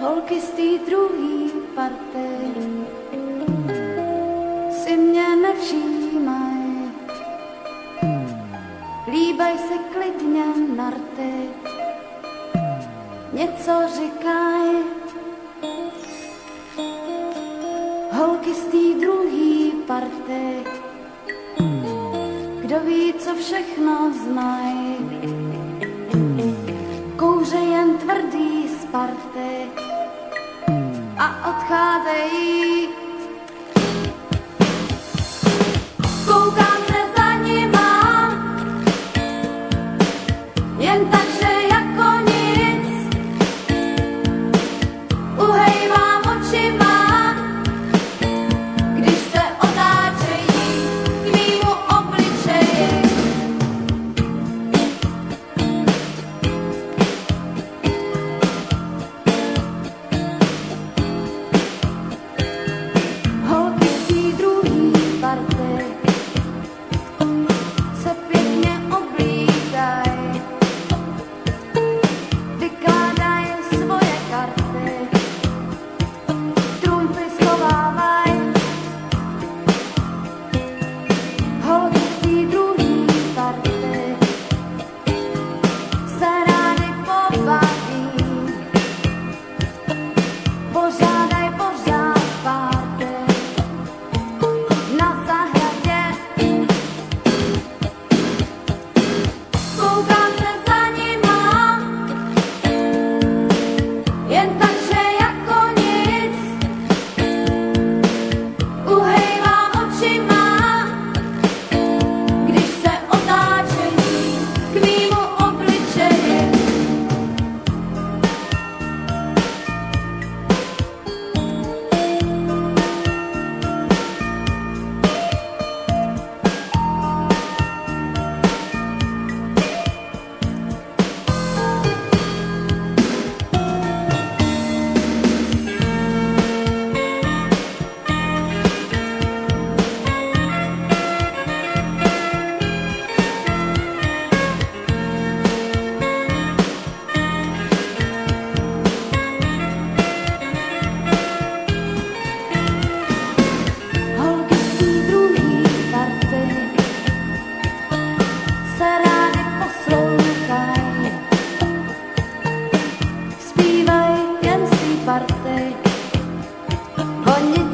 holky z té druhý party si mě nevšímaj. Líbaj se klidně narty, něco říkaj. Holky z té druhý party, kdo ví, co všechno znají. Kouře jen tvrdý otwarte A odchodzę i Kółka, że za nie mam. 언제